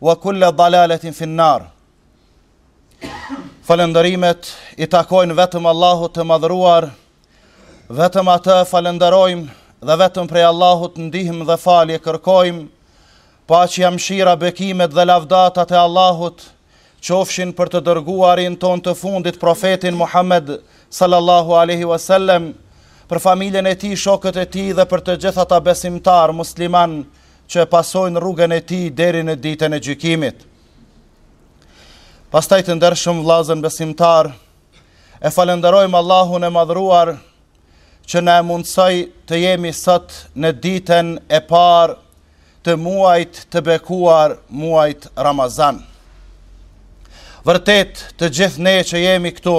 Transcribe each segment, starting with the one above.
Wa kulla dalaletin fin nar. Falënderimet i takojnë vetëm Allahut të madhëruar, vetëm atë falënderojmë dhe vetëm prej Allahut ndihmë dhe falje kërkojmë, paqja mëshira bekimet dhe lavdatat e Allahut, qofshin për të dërguarin tonë të fundit profetin Muhammed sallallahu aleyhi wasallam, për familjen e tij, shokët e tij dhe për të gjithë ata besimtarë muslimanë që e pasojnë rrugën e tij deri në ditën e gjykimit. Pastaj të ndershëm vllazën besimtarë, e falënderojmë Allahun e madhruar që na e mundësoi të jemi sot në ditën e parë të muajit të bekuar muajit Ramazan. Vërtet të gjithë ne që jemi këtu,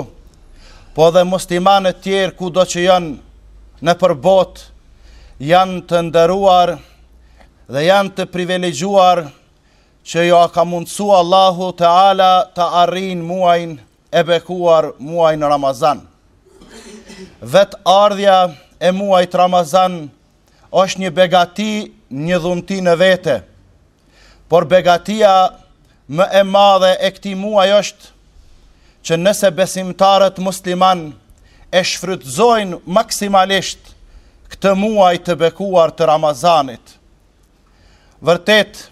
po dhe muslimanët tjerë kudo që janë nëpër botë janë të nderuar dhe janë të privilegjuar që jua ka mundësu Allahu teala të arrijnë muajin e bekuar muajin Ramazan. Vetë ardhja e muajit Ramazan është një begati një dhunti në vete. Por begatia më e madhe e këtij muaji është që nëse besimtarët muslimanë e shfrytëzojnë maksimalisht këtë muaj të bekuar të Ramazanit. Vërtet,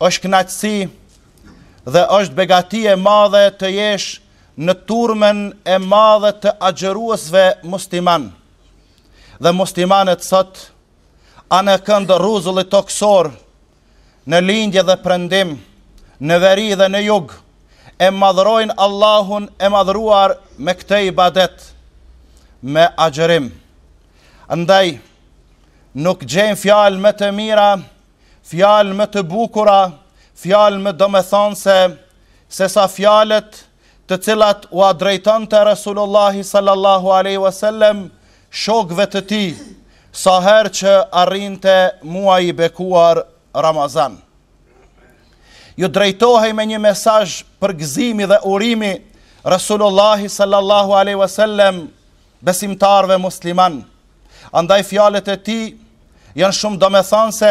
është kënaqësi dhe është begati e madhe të jesh në turmën e madhe të agjëruesve muslimanë. Dhe muslimanët sot Anekënd rruzullit tokësor, në lindje dhe perëndim, në veri dhe në jug, e madhërojnë Allahun e madhëruar me këtë ibadet, me agjërim. Andaj, nuk gjej fjalë më të mira, fjalë më të bukura, fjalë më domethënëse sesa fjalët të cilat ua drejtonte Resulullahi sallallahu alejhi wa sellem shokëve të tij, sa herë që arrinte muaji i bekuar Ramazan. Ju drejtohej me një mesazh përgëzimi dhe urimi Resulullahi sallallahu alejhi wa sellem besimtarëve muslimanë. Andaj fjalët e tij janë shumë domethënëse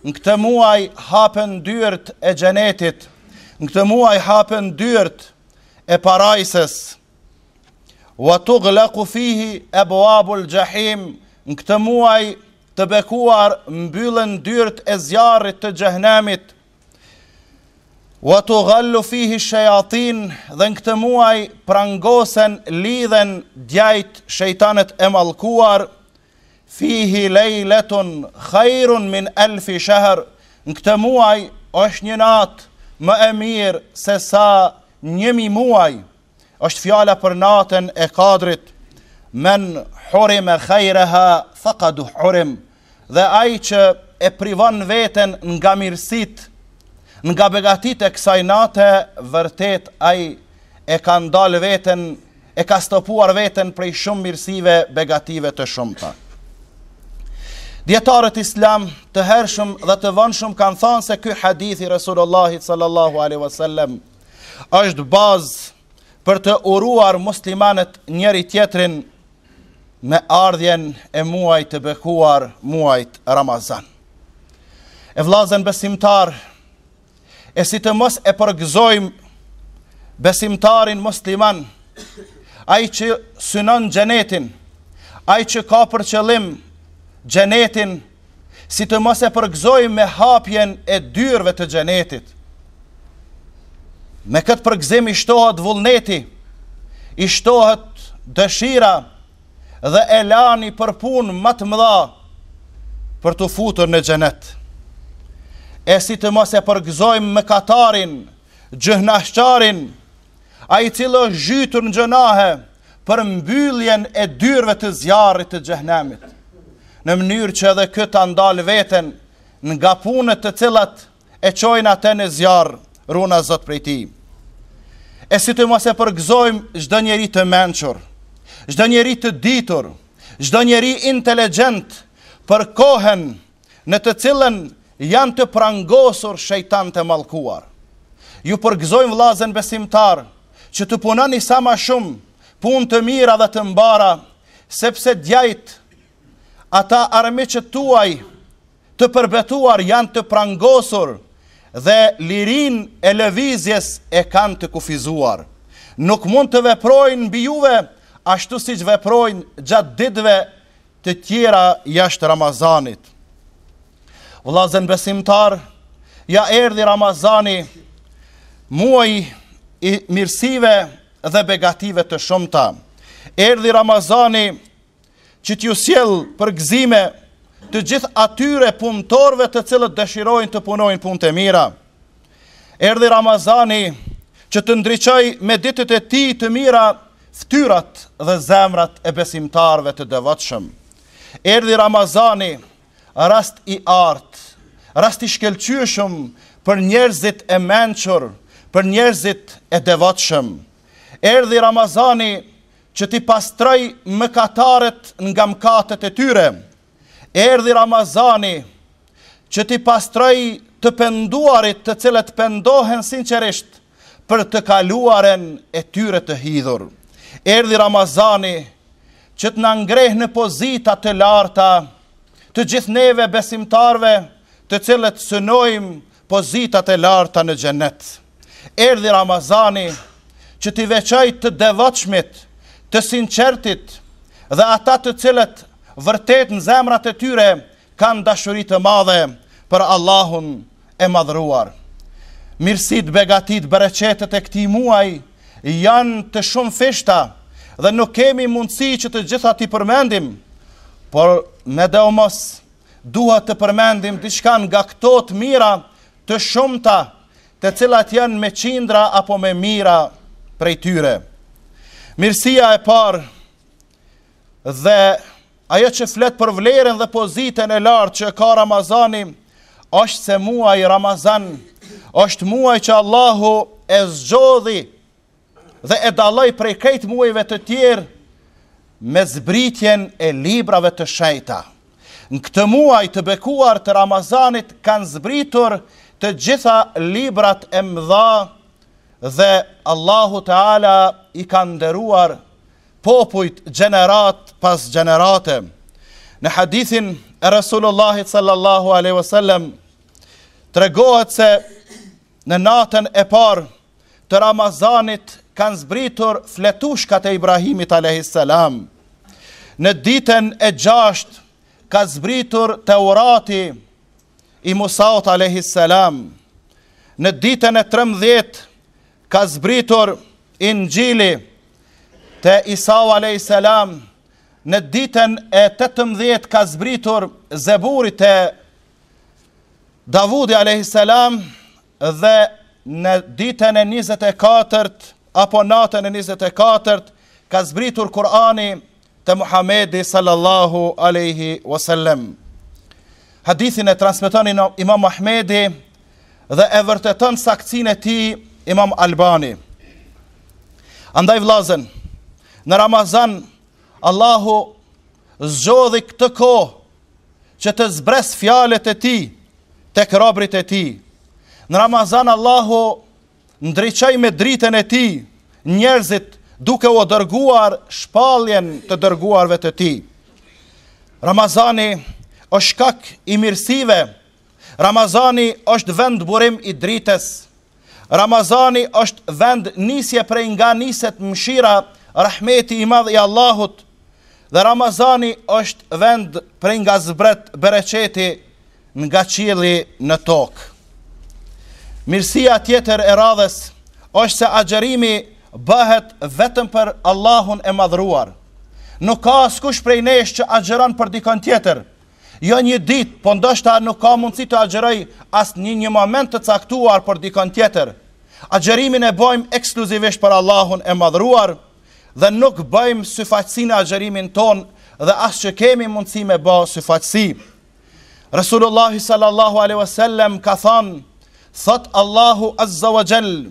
Në këtë muaj hapen dyert e xhenetit, në këtë muaj hapen dyert e parajsës. Wa tughlaqu fihi abwabul jahim, në këtë muaj të bekuar mbyllen dyert e zjarrit të xhehenemit. Wa tughallu fihi shayatin, dhe në këtë muaj prangosen, lidhen djajt shejtanët e mallkuar. Fihi lejletun khairun min elfi shahr, në këtë muaj është një natë më e mirë se sa një mijë muaj. Është fjala për natën e Kadrit. Men hurime khairaha faqad hurim. Dhe ai që e privon veten nga mirësitë, nga begatitë e kësaj nate, vërtet ai e ka ndalë veten e ka stopuar veten prej shumë mirësive begative të shumta. Dijetarët islamë të hershëm dhe të vonshëm kanë thanë se ky hadith i Resulullahit sallallahu aleyhi wasallam është bazë për të uruar muslimanët njëri-tjetrin me ardhjen e muajt të bekuar muajt Ramazan. E vllazën besimtarë, e si të mos e përgëzojmë besimtarin musliman, ai që synon xhenetin, ai që ka për qëllim xhenetin, si të mos e përgëzojmë me hapjen e dyerve të xhenetit. Me këtë përgëzim i shtohet vullneti, i shtohet dëshira dhe elani për punë ma të mëdha për t'u futur në xhenet. E si të mos e përgëzojmë mëkatarin, gjynahqarin, ai i cili është zhytur në gjynahe për mbylljen e dyerve të zjarrit të xhehnemit, në mënyrë që edhe ky ta ndalë veten nga punët të cilat e çojnë atë në zjarr, runa Zot prej tij. E si të mos e përgëzojmë çdo njeri të mençur, çdo njeri të ditur, çdo njeri inteligjent për kohën në të cilën janë të prangosur shejtanët e mallkuar. Ju përgëzojmë vllazën besimtarë që të punoni sa ma shumë punë të mira dhe të mbara, sepse djajtë ata armiqtë tuaj të përbetuar janë të prangosur dhe lirinë e lëvizjes e kanë të kufizuar. Nuk mund të veprojnë mbi juve ashtu siç veprojnë gjatë ditëve të tjera jashtë Ramazanit. Vëllazën besimtarë, ja erdhi Ramazani, muaji i mirësive dhe begative të shumta. Erdhi Ramazani që t'ju sjellë përgëzime të gjithë atyre punëtorëve të cilët dëshirojnë të punojnë punë të mira. Erdhi Ramazani që të ndriçojë me ditët e tij të mira ftyrat dhe zemrat e besimtarëve të devotshëm. Erdhi Ramazani, rast i artë, rast i shkëlqyeshëm për njerëzit e mençur, për njerëzit e devotshëm. Erdhi Ramazani që t'i pastrojë mëkatarët nga mëkatet e tyre. Erdhi Ramazani, që t'i pastrojë të penduarit të cilët pendohen sinqerisht për të kaluaren e tyre të hidhur. Erdhi Ramazani, që të na ngreh në pozita të larta, të gjithë neve besimtarve të cilët synojmë pozitat e larta në Xhenet. Erdhi Ramazani që t'i veçojë të devotshmit, të sinqertit dhe ata të cilët vërtet në zemrat e tyre kanë dashuri të madhe për Allahun e Madhëruar. Mirësitë, begatitë, bereqetet e këtij muaji janë të shumëfishta dhe nuk kemi mundësi që të gjitha t'i përmendim, por medoemos duhet të përmendim diçka nga këto të mira të shumta, të cilat janë me qindra apo me mijëra prej tyre. Mirësia e parë dhe ajo që flet për vlerën dhe pozitën e lartë që ka Ramazani, është se muaji Ramazan është muaj që Allahu e zgjodhi dhe e dalloi prej krejt muajve të tjerë me zbritjen e librave të shenjta. Në këtë muaj të bekuar të Ramazanit kanë zbritur të gjitha librat e mëdha dhe Allahu Teala i ka nderuar popujt gjeneratë pas gjenerate. Në hadithin e Resulullahit sallallahu aleyhi wasallam, tregohet se Në natën e parë të Ramazanit kanë zbritur fletushkat e Ibrahimit alejhis selam. Në ditën e gjashtë ka zbritur Teurati i Musaut alejhis selam. Në ditën e 13 ka zbritur Inxhili te Isau alejhis selam. Në ditën e 18 ka zbritur Zeburi te Davudi alayhis salam dhe në ditën e 24-të apo natën e 24-të ka zbritur Kur'ani te Muhamedi sallallahu alaihi wasallam. Hadithin e transmeton Imam Ahmedi dhe e vërteton saktësinë e tij Imam Albani. Andaj vllazën, në Ramazan Allahu zgjodhi këtë kohë që të zbresë fjalët e tij tek robërit e tij. Në Ramazan Allahu ndriçoi me dritën e tij njerëzit duke u dërguar shpalljen të dërguarve të tij. Ramazani është shkak i mirësive Ramazani është vend burim i dritës. Ramazani është vend nisje prej nga niset mshira, rahmeti i madh i Allahut. Dhe Ramazani është vend prej nga zbret bereqeti nga qielli në tokë. Mirësia tjetër e radhës është se agjerimi bëhet vetëm për Allahun e madhruar. Nuk ka askush prej nesh që agjeron për dikon tjetër, Jo një ditë, po ndoshta nuk ka mundësi të agjërojë as një moment të caktuar për dikon tjetër. Agjërimin e bëjmë ekskluzivisht për Allahun e madhëruar dhe nuk bëjmë syfaqësi në agjërimin tonë dhe as që kemi mundësi me bo syfaqësi. Resulullah sallallahu alaihi wasallam ka thënë, thotë Allahu azza wa jall,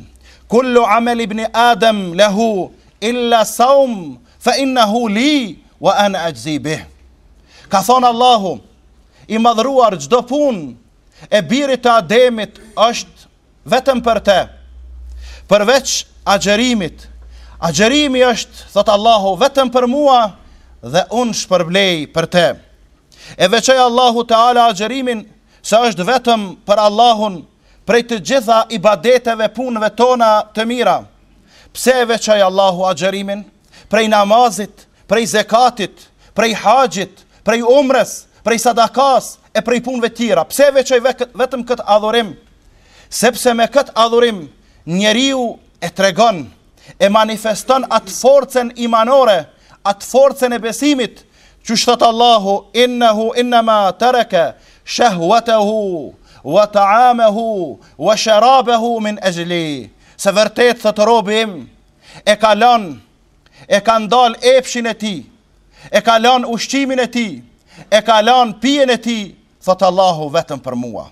kullu amali ibn Adam lahu illa sawm Fa innahu li wa ana ajzi bih. Ka thënë Allahu i madhëruar çdo punë e birit të Ademit është vetëm për të. Përveç agjërimit, agjërimi është, thotë Allahu, vetëm për mua dhe unë shpërblej për të. E veçoi Allahu Teala agjërimin se është vetëm për Allahun Prej të gjitha ibadeteve punëve tona të mira, pse e veçoi Allahu agjërimin? Prej namazit, prej zekatit, prej haxhit, prej umrës, prej sadakasë e prej punëve tjera. Pse e veçoi vetëm këtë adhurim? Sepse me këtë adhurim njeriu e tregon e manifeston atë forcën imanore, atë forcën e besimit Qysh thotë Allahu, Innehu innema tereke shehwetehu wa ta'amehu wa sherabehu min ejli. Se vërtet, thotë robi im, e ka lanë, e ka ndalë epshin e tij, e ka lanë ushqimin e tij, e ka lanë pijen e tij, thotë Allahu vetëm për mua.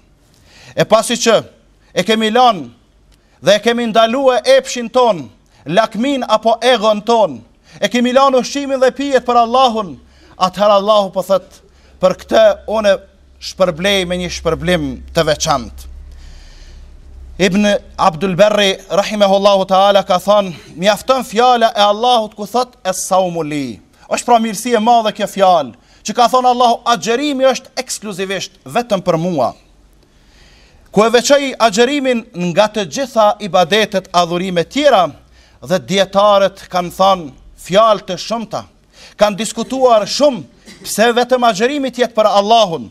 E pasi që e kemi lanë Dhe e kemi ndalu epshin tonë, lakminë apo egon tonë, e kemi lanë ushqimin dhe pijet për Allahun, atëherë Allahu po thotë, për këtë unë shpërblej me një shpërblim të veçantë. Ibn Abdul Berri rahimehullahu taala ka thënë, mjafton fjala e Allahut ku thotë es-saumu li. Është pra mirësi e madhe kjo fjalë, që ka thënë Allahu, agjerimi është ekskluzivisht vetëm për mua. ku e veçoi agjerimin nga të gjitha ibadetet adhurimet tjera dhe dijetarët kanë thanë fjalë të shumta, kanë diskutuar shumë pse vetëm agjerimi të jetë për Allahun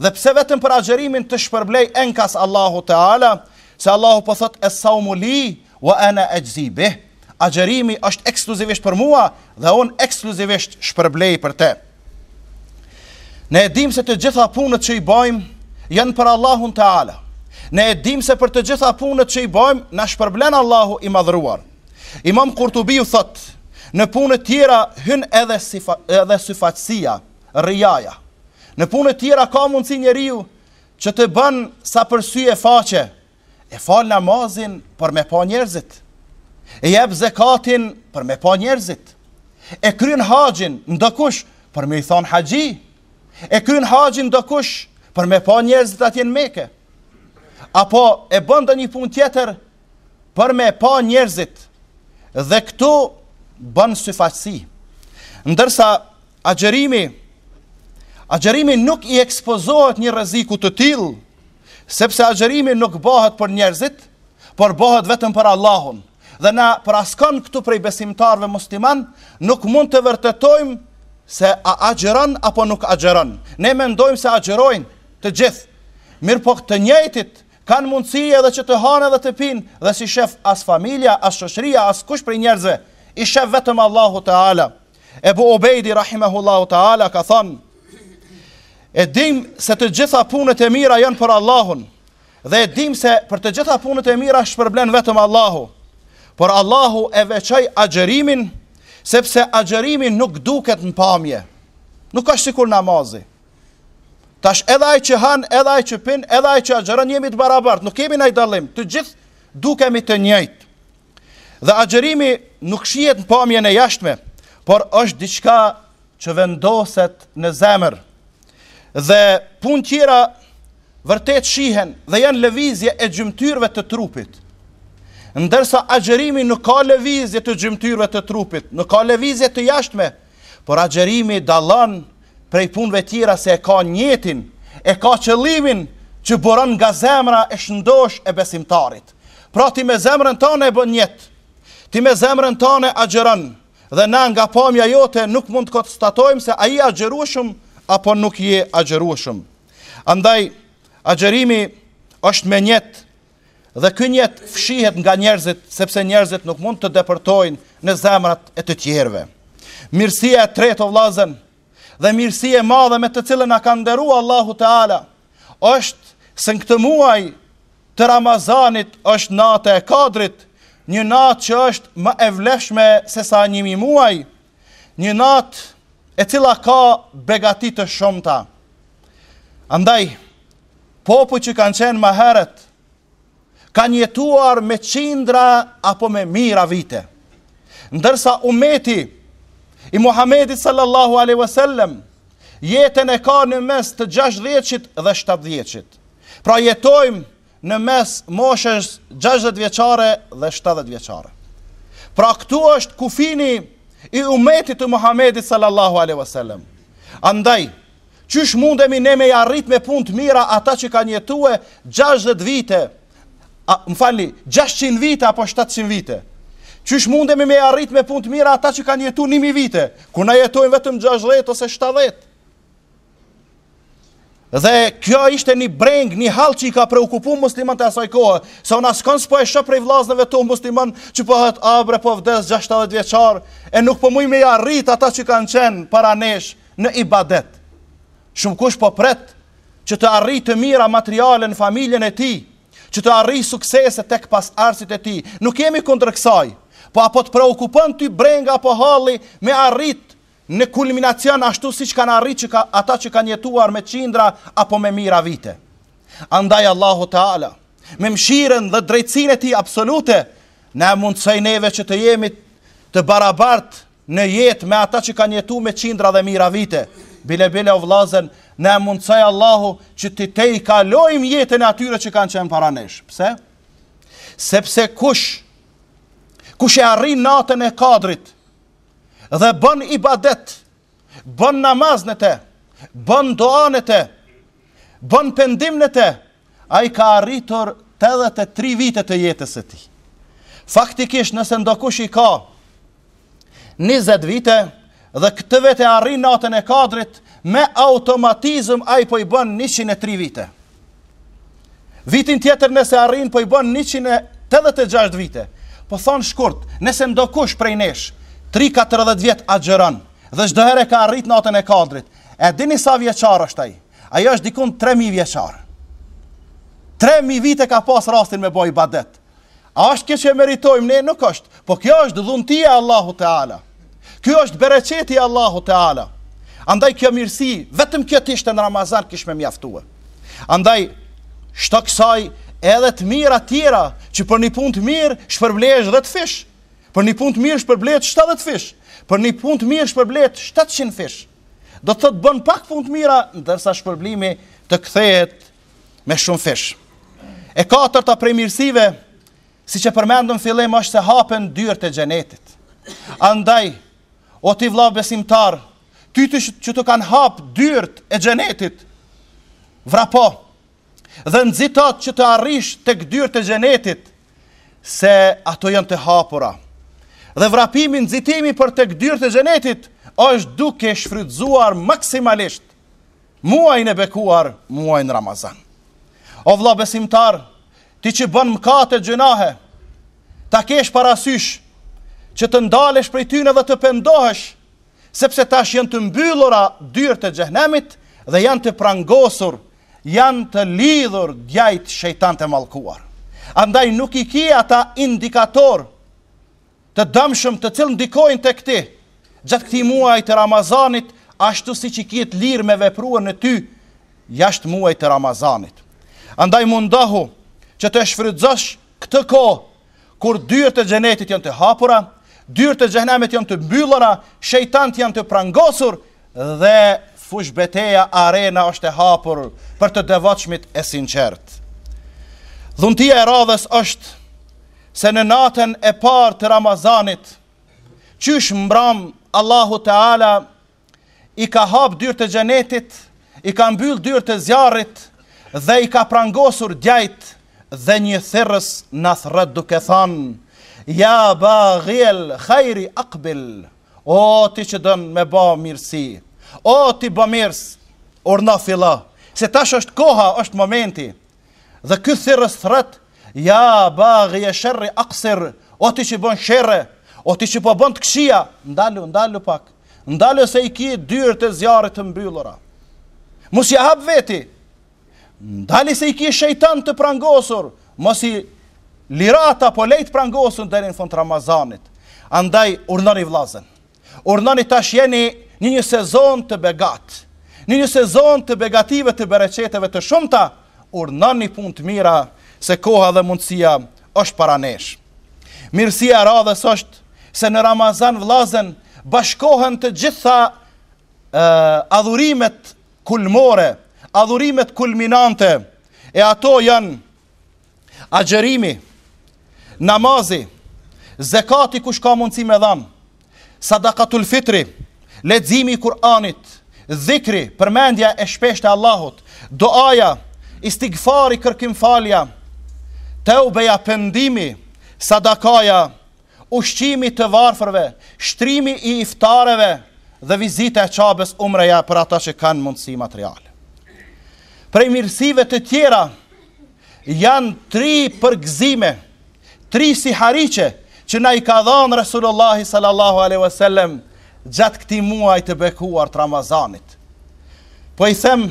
dhe pse vetëm për agjerimin të shpërblejë enkas Allahu teala, se Allahu po thotë es-saumu li Wa ana ajzi bih, agjërimi është ekskluzivisht për mua dhe unë ekskluzivisht shpërblej për të. Ne e dimë se të gjitha punët që i bëjmë janë për Allahun Teala. Ne e dimë se për të gjitha punët që i bëjmë na shpërblen Allahu i madhëruar. Imam Kurtubiu thot, në punët tjera hyn edhe syfa, edhe syfaqësia, rijaja. Në punët tjera ka mundësi njeriu që të bën sa për sy e faqe, E fal namazin për m'e pa njerëzit. E jep zekatin për me pa njerëzit. E kryen haxhin ndokush për me i thon haxhi. E kryen haxhin ndokush për me pa njerëzit atje në Mekë. Apo e bën ndonjë punë tjetër për me pa njerëzit. Dhe këtu bën syfaqësi. Ndërsa agjërimi agjërimi nuk i ekspozohet një rreziku të tillë Sepse agjërimi nuk bëhet për njerëzit, por bëhet vetëm për Allahun. Dhe na për askënd këtu prej besimtarëve musliman, nuk mund të vërtetojmë se a agjëron apo nuk agjëron. Ne mendojmë se agjërojnë të gjithë, mirëpo të njëjtit kanë mundësi edhe që të hanë edhe të pinë, dhe s'i shef as familja, as shoqëria, askush prej njerëzve, i shef vetëm Allahu Teala. Ebu Ubejdi, rahimehullahu ta'ala, ka thonë, e dim se të gjitha punët e mira janë për Allahun, dhe e dim se për të gjitha punët e mira shpërblen vetëm Allahu, por Allahu e veçoi agjerimin, sepse agjerimi nuk duket në pamje, nuk është sikur namazi. Tash edhe ai që han, edhe ai që pin, edhe ai që agjeron, jemi të barabart, nuk kemi naj dallim, të gjithë dukemi të njëjtë. Dhe agjërimi nuk shihet në pamjen e jashtme, por është diçka që vendoset në zemër. Dhe punët tjera vërtet shihen dhe janë lëvizje e gjymtyrëve të trupit. Ndërsa agjërimi nuk ka lëvizje të gjymtyrëve të trupit, nuk ka lëvizje të jashtme, por agjërimi dallon prej punëve tjera se e ka njetin, e ka qëllimin që buron nga zemra e shëndosh e besimtarit. Pra ti me zemrën tane e bën njet. Ti me zemrën tane agjëron dhe na nga pamja jote nuk mund të konstatojmë se a je agjërushëm apo nuk je agjërushëm. Andaj, agjërimi është me njet dhe ky njet fshihet nga njerëzit, sepse njerëzit nuk mund të depërtojnë në zemrat e të tjerëve. Mirësia e tretë o vllazën, dhe mirësi e madhe me të cilën na ka nderuar Allahu Teala është se në këtë muaj të Ramazanit është nata e Kadrit, një natë që është më e vlefshme se sa një mijë muaj, një natë e cila ka begati të shumta. Andaj, popujt që kanë qenë më herët, kanë jetuar me qindra apo me mijëra vite. Ndërsa umeti i Muhamedit sallallahu alaihi wasallam jetën e ka në mes të 60-shit dhe 70-shit. Pra jetojmë në mes moshës 60 vjeçare dhe 70 vjeçare. Pra këtu është kufini i umetit të Muhamedit sallallahu alaihi wasallam. Andaj Qysh mundemi ne me i arrit me punë të mira ata që kanë jetu 60 vite, a, më falni, 600 vite apo 700 vite? Qysh mundemi me i arrit me punë të mira ata që kanë jetu 1000 vite, kur na jetojmë vetëm 60 ose 70? Dhe kjo ishte një brengë, një hall që i ka preokupu muslimanët e asaj kohe, se unë askon s'po e shoh prej vllazënve musliman që po thotë a bre, po vdes 60 vjeçar, e nuk po muj me i arrit ata që kanë qenë para nesh, në ibadet. Shumëkush po pret që të arrijë të mira materiale në familjen e tij, që të arrijë suksese tek pasardhësit e tij. Nuk jemi kundër kësaj, po a po të preokupon ty brenga apo halli me arrit në kulminacion ashtu siç kanë arrit që ka, ata që kanë jetuar me qindra apo me mijëra vite. Andaj Allahu Teala, me mëshirën dhe drejtësinë e tij absolute, na e mundësoi neve që të jemi të barabartë në jetë me ata që kanë jetu me qindra dhe mijra vite, bile bile o vllazën, na e mundësoi Allahu që t'i tejkalojmë jetën e atyre që kanë qenë para nesh. Pse? Sepse kush, kush e arrin natën e kadrit, dhe bën ibadet, bën namaz në te, bën dua në te, bën pendim në te, Ai ka arritur tetëdhjetë e tri vite të jetës së tij. Faktikisht nëse ndokush i ka 20 vite dhe këtë vit e arrin natën e kadrit, me automatizëm ai po i bën 103 vite. Vitin tjetër nëse arrin po i bën 186 vite. Po thom shkurt, nëse ndokush prej nesh 34 vjet agjëron dhe çdo herë e ka arrit natën e kadrit, e dini sa vjeçar është ai? Ai është dikund tre mijë vjeçar. Tre mijë vite e ka pas rastin me bo ibadet. A është kjo që e meritojmë ne? Nuk është. Po kjo është dhuntia e Allahu Teala. Kjo është bereqeti i Allahu Teala. Andaj kjo mirësi, vetëm kjo të ishte në Ramazan kish me mjaftuar. Andaj, shto kësaj edhe të mira tjera, që për një punë të mirë, shpërblehesh dhjetë fish. Për një punë të mirë, shpërblehesh 70 fish. Për një punë të mirë, shpërblehesh 700 fish. Do të thotë bën pak punë të mira, ndërsa shpërblimi të kthehet me shumëfish. E katërta prej mirësive, siç e përmendëm n'fillim, është se hapen dyert e xhenetit. Andaj, o ti vlla besimtar, ty, ti që t'u kanë hapë dyert e xhenetit, vrapo, dhe nxitat që të arrish tek dyert e xhenetit, se ato janë të hapura. Dhe vrapimi nxitimi për tek dyert e xhenetit është duke shfrytëzuar maksimalisht muajin e bekuar, muajin Ramazan. O vëlla besimtar, ti që bën mëkate gjynahe, ta kesh parasysh që të ndalesh prej tyre dhe të pendohesh, sepse tash janë të mbyllura dyert e xhehenemit dhe janë të prangosur Janë të lidhur djajtë shejtanët e mallkuar. Andaj nuk i ki ata indikatorë të dëmshëm të cilët ndikojnë tek ti. Gjatë këtij muaji të Ramazanit, ashtu siç i ki të lirë me veprua në ty jashtë muajit të Ramazanit. Andaj mundohu që të shfrytëzosh këtë kohë Kur dyert e xhenetit janë të hapura, dyert e xhehenemit janë të mbyllura, shejtanët janë të prangosur dhe fushëbeteja arena është e hapur për të devotshmit e sinqertë. Dhuntia e radhës është se në natën e parë të Ramazanit, qysh mbramë Allahu Teala i ka hap dyert e xhenetit, i ka mbyll dyert e zjarrit dhe i ka prangosur djajtë dhe një thirrës na thërret duke thanë ja baghijel khairi aqbil o ti që don me ba mirësi o ti bamirës urdhno fillo se tash është koha është momenti Dhe ky thirrës thërret, Ja baghije sherri aqsir, o ti që bën sherre, o ti që po bën të këqija, ndalu, ndalu pak, ndalu se i ki dyert e zjarrit të mbyllura. Mos ja hap veti. Ndali se i ki shejtanët të prangosur, mos i liro ata po lei të prangosur deri në fund të Ramazanit. Andaj urdhnoni vllazën. Urdhnoni tash jeni në një sezon të begatë, në një sezon të begative të bereqeteve të shumta, urdhnoni punë të mira se koha dhe mundësia është para nesh. Mirësia e radhës është se në Ramazan vllazën bashkohen të gjitha uh, adhurimet kulmore, adhurimet kulminante, e ato janë Agjërimi, namazi, zekati kush ka mundësi me dhanë, sadakatul fitri, leximi i Kur'anit, dhikri, përmendja e shpeshtë e Allahut, duaja, istigfari, kërkimfalja, teubeja, pendimi, sadakaja, ushqimi i të varfërve, shtrimi i iftareve dhe vizita e Qabes umreja për ata që kanë mundësi materiale. Prej mirësive të tjera janë tri përgëzime, tri sihariqe që na i ka dhanë Resulullahi sallallahu alaihi wasallam gjatë këtij muaji të bekuar të Ramazanit. Po i them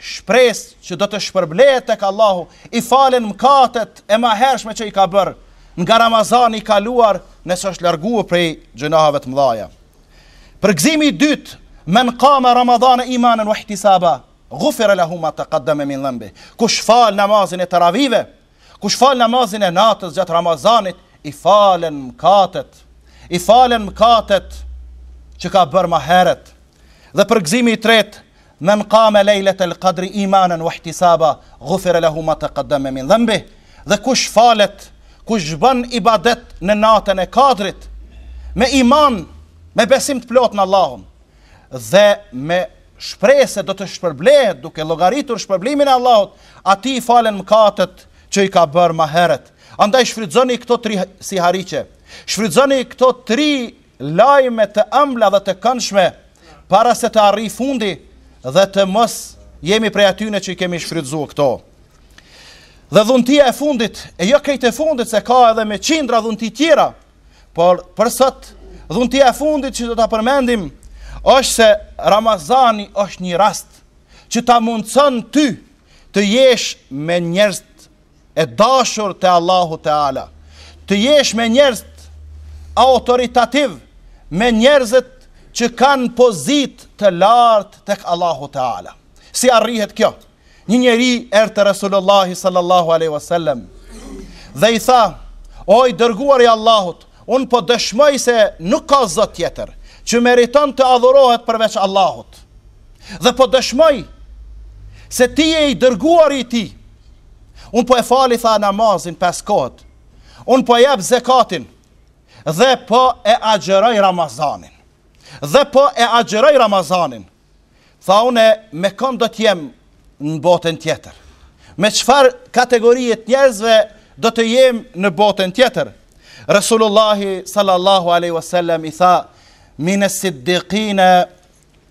shpresë që do të shpërblehet tek Allahu, i falen mëkatet e mëhershme që i ka bërë nga Ramazani i kaluar, nëse është larguar prej gjunaheve të mëdha. Përgëzimi i dytë, men qama Ramadana imanan wa ihtisaba, ghufira lahu ma taqaddama min dhanbi. Kush fal namazin e taravive, Kush fal namazin e natës gjatë Ramazanit, i falen mëkatet. I falen mëkatet që ka bërë më herët. Dhe përgëzimi i tretë, men qame lejlet el qadri imanen wa ihtisaba, ghufira lahu ma taqaddama min dhanbi. Dhe kush falet, kush bën ibadet në natën e Kadrit, me iman, me besim të plotë në Allahun, dhe me shpresë se do të shpërblehet duke llogaritur shpërblimin e Allahut, atij i falen mëkatet që i ka bërë më herët. Andaj shfrytëzoni këto tri sihariqe. Shfrytëzoni këto tri lajme të ëmbla dhe të këndshme para se të arrijë fundi dhe të mos jemi prej atyre që i kemi shfrytëzuar këto. Dhe dhuntia e fundit, e jo krejt e fundit se ka edhe me qindra dhunti tjera, Por për sot dhuntia e fundit që do ta përmendim është se Ramazani është një rast që ta mundëson ty të jesh me njerëzit e dashur te Allahu Teala, të jesh me njerëzit autoritativë, me njerëzit që kanë pozitë të lartë tek Allahu Teala. Si arrihet kjo? Një njeri erdhi te Resulullahi sallallahu alaihi wasallam dhe i tha: O i dërguari i Allahut, unë po dëshmoj se nuk ka zot tjetër që meriton të adhurohet përveç Allahut. Dhe po dëshmoj se ti je i dërguari i tij. Unë po e fal i tha namazin pesë kohët. Unë po e jap zekatin dhe po e agjëroj Ramazanin. Dhe po e agjëroj Ramazanin. Tha unë me kënd do të jem në botën tjetër? Me çfarë kategorie të njerëzve do të jem në botën tjetër? Resulullahi sallallahu alaihi wasallam i tha min as-siddiqina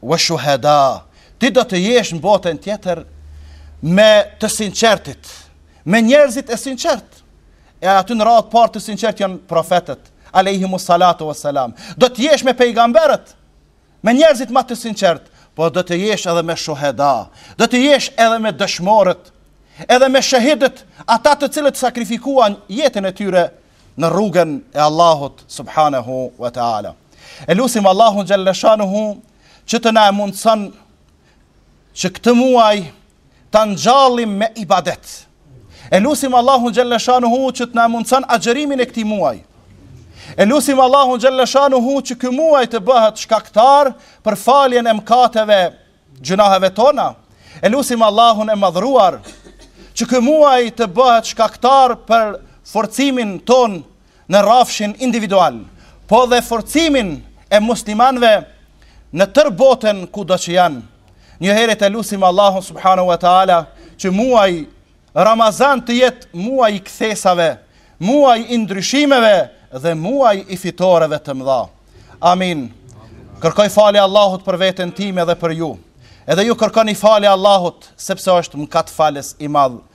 wa shuhada. Ti do të jesh në botën tjetër me të sinqertët, me njerëzit e sinqertë. E aty në radhë të parë të sinqertë janë profetët, alaihimu salatu wassalam. Do të jesh me pejgamberët, Me njerëzit ma të sinqertë, po do të jesh edhe me shuheda, do të jesh edhe me dëshmorët, edhe me shehidët, ata të cilët sakrifikuan jetën e tyre në rrugën e Allahut subhanahu wa ta'ala. E lusim Allahun xhelle shanuhu që të na e mundëson që këtë muaj ta ngjallim me ibadet. E lusim Allahun xhalla shanuhu që të na mundëson agjërimin e këtij muaji. E lusim Allahun xhalla shanuhu që ky muaj të bëhet shkaktar për faljen e mëkateve, gjunaheve tona. E lusim Allahun e madhruar që ky muaj të bëhet shkaktar për forcimin ton në rrafshin individual, po dhe forcimin e muslimanëve në tërë botën kudo që janë. Njëherit e lusim Allahun subhanahu wa taala që muaji Ramazan të jetë muaj i kthesave, muaj i ndryshimeve dhe muaj i fitoreve të mëdha. Amin. Kërkoj falje Allahut për veten time dhe për ju. Edhe ju kërkoni falje Allahut, sepse është mëkatfalës i madh.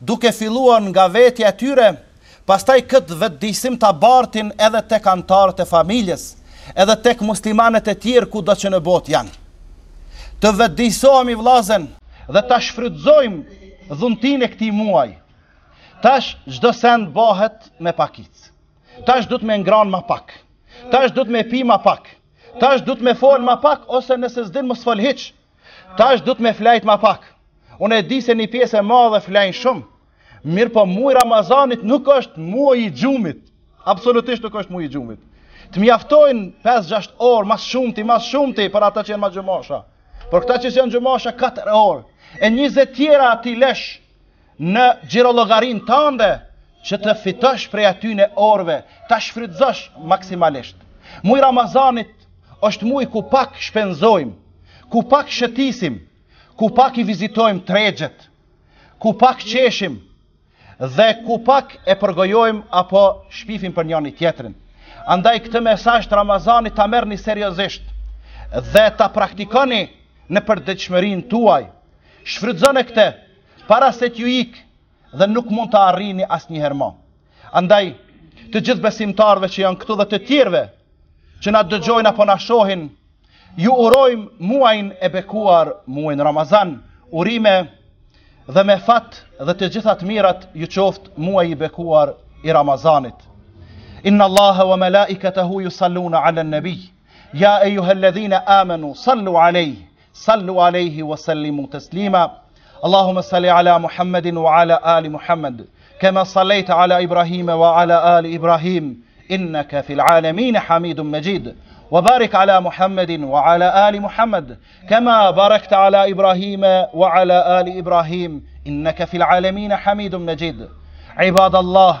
duke filluar nga vetja e tyre, pastaj këtë vetëdijësim ta bartin edhe tek anëtarët e familjes, edhe tek muslimanët e tjerë kudo që në botë janë. Të vetëdijësohemi vëllazen dhe ta shfrytëzojmë dhuntinë e këtij muaji. Tash çdo send bahet me pakicë. Tash duhet me ngran ma pak. Tash duhet me pi ma pak. Tash duhet me fol ma pak ose nëse s'din mos fol hiç. Tash duhet me flajt ma pak. Unë e di se një pjesë e madhe flajnë shumë, mirëpo muaj Ramazanit nuk është muaj i gjumit. Absolutisht nuk është muaj i gjumit. Të mjaftojnë 5-6 orë, ma s'shumti, ma s'shumti, për ata që janë ma gjumasha. Për këta që s'janë gjumasha, 4 orë. E 20 tjerat t'i lësh, Në xhirollogarinë tande që të fitosh prej atyne orëve, ta shfrytëzosh maksimalisht. Muaj Ramazanit është muaj ku pak shpenzojmë, ku pak shëtisim, ku pak i vizitojmë tregjet, ku pak qeshim dhe ku pak e përgojojmë apo shpifim për njani tjetrin. Andaj këtë mesazh të Ramazanit ta merrni seriozisht dhe ta praktikoni në përditshmërinë tuaj. Shfrytëzoni këtë para se t'ju ikë dhe nuk mund ta arrini asnjëherë ma. Andaj, të gjithë besimtarëve që janë këtu dhe të tjerëve që na dëgjojnë apo na shohin, ju urojmë muajin e bekuar, muajin Ramazan, urime dhe me fat dhe të gjitha të mirat ju qoftë muaji i bekuar i Ramazanit. Inna Allaha wa malaikatahu yusalluna 'alan nabiy. Ya ayyuhalladhina amanu sallu 'alayhi صلوا عليه وسلموا تسليما اللهم صل على محمد وعلى آل محمد كما صليت على إبراهيم وعلى آل إبراهيم إنك في العالمين حميد مجيد وبارك على محمد وعلى آل محمد كما باركت على إبراهيم وعلى آل إبراهيم إنك في العالمين حميد مجيد عباد الله